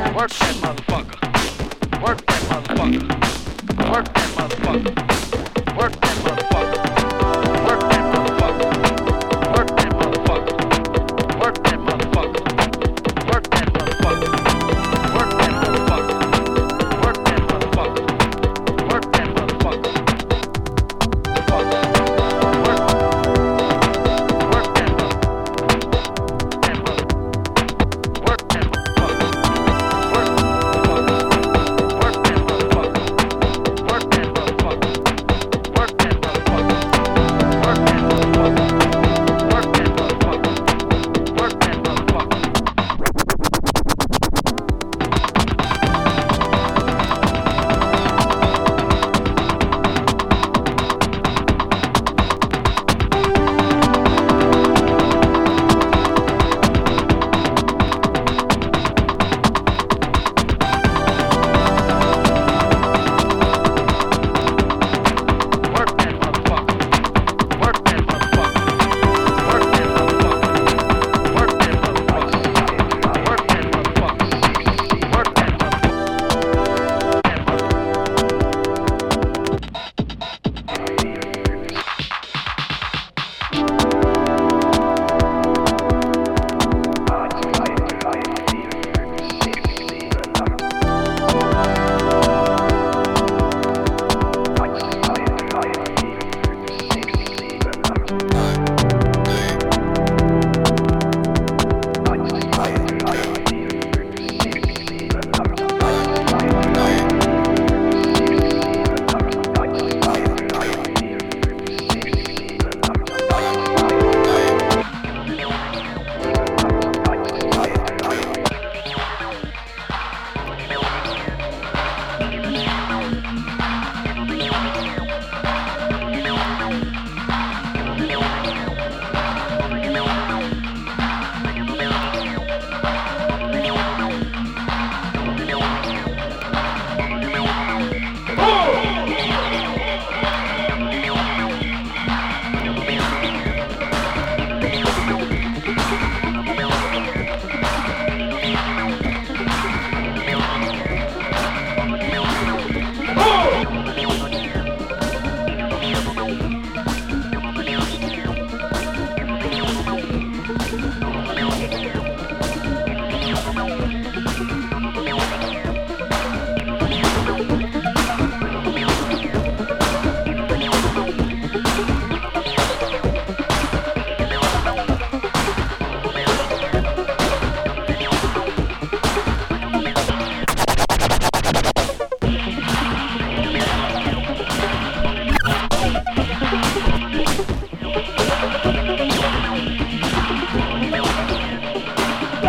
Work that motherfucker. Work that motherfucker. Work that motherfucker.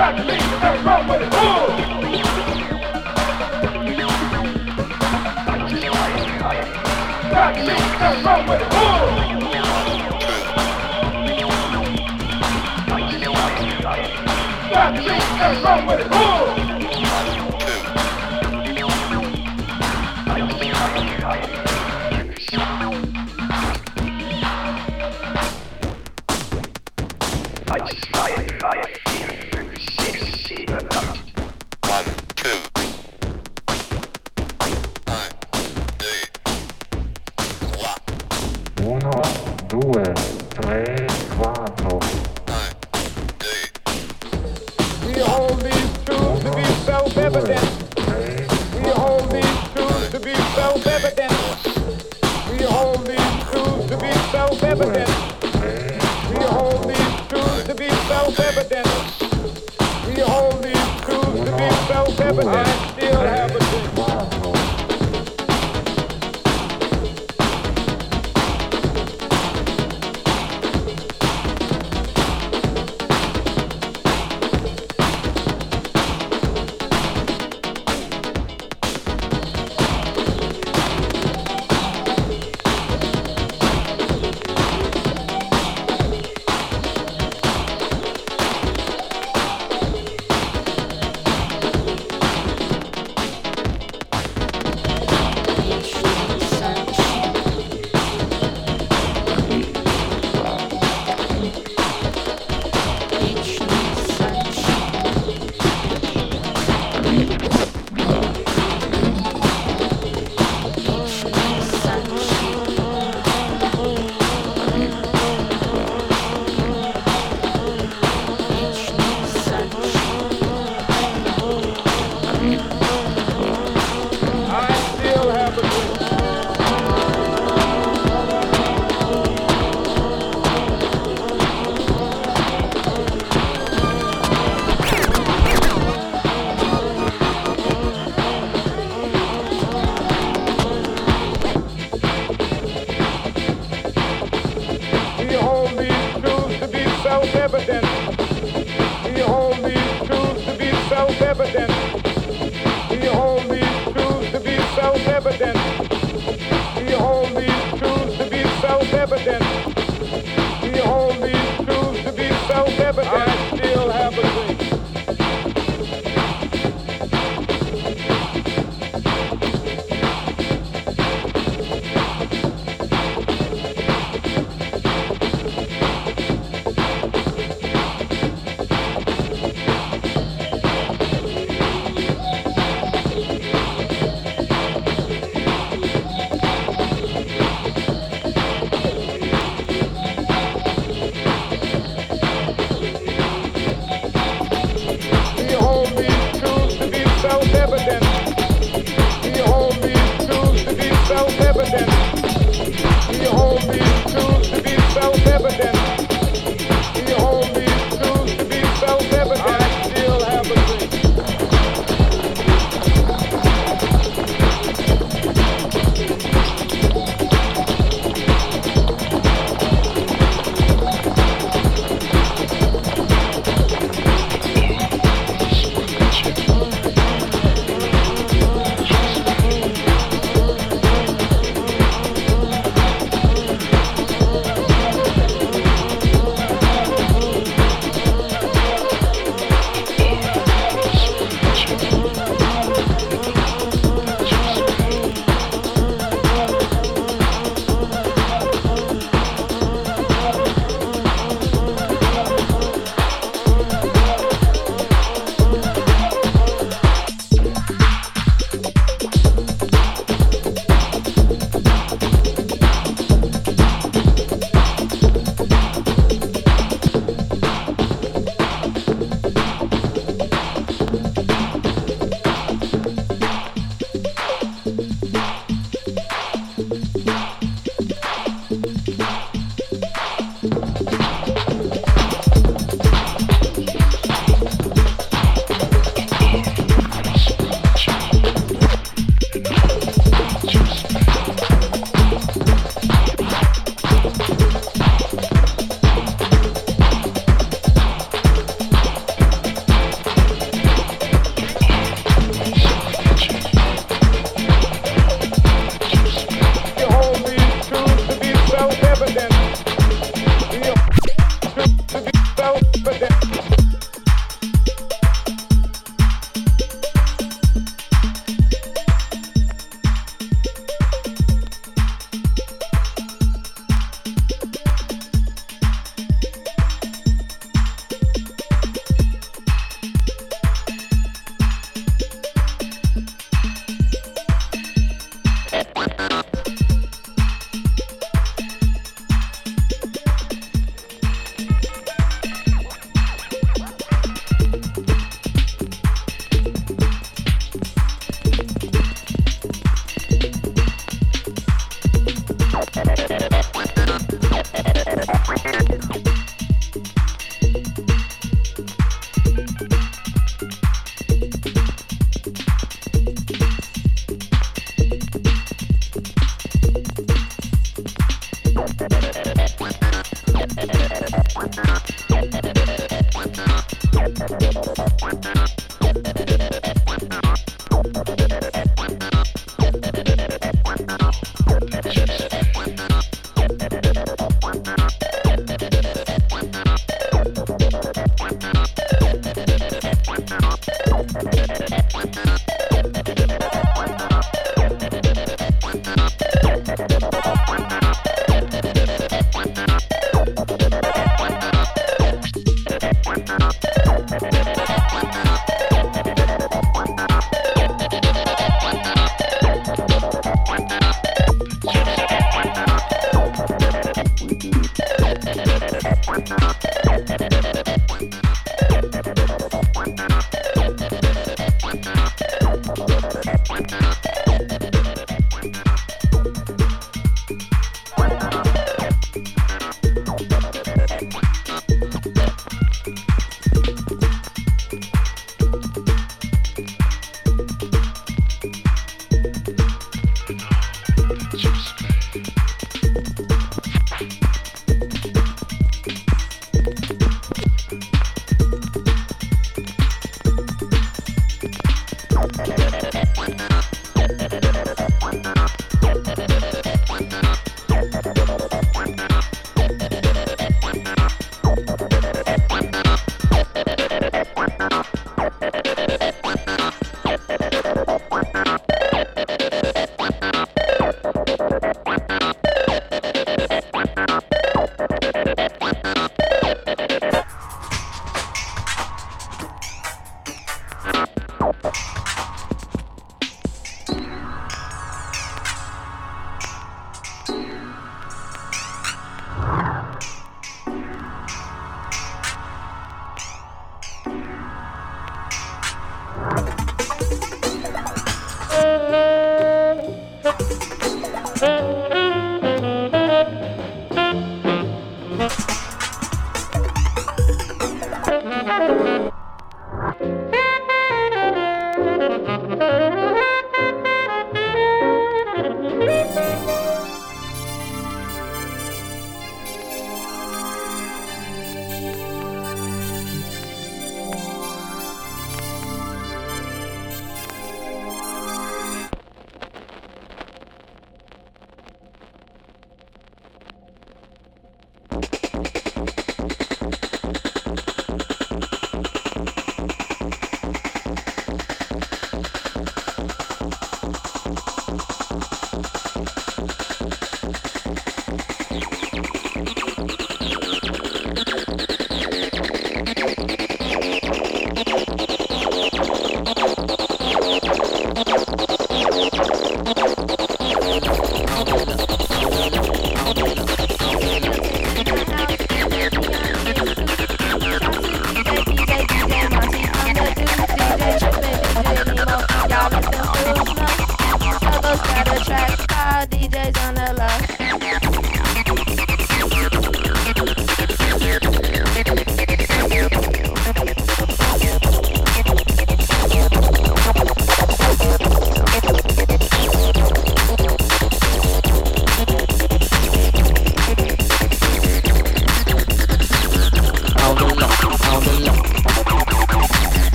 time to leave. Nothing wrong with it. Ooh. To leave. Wrong with it. Ooh. Wrong with it. I still have a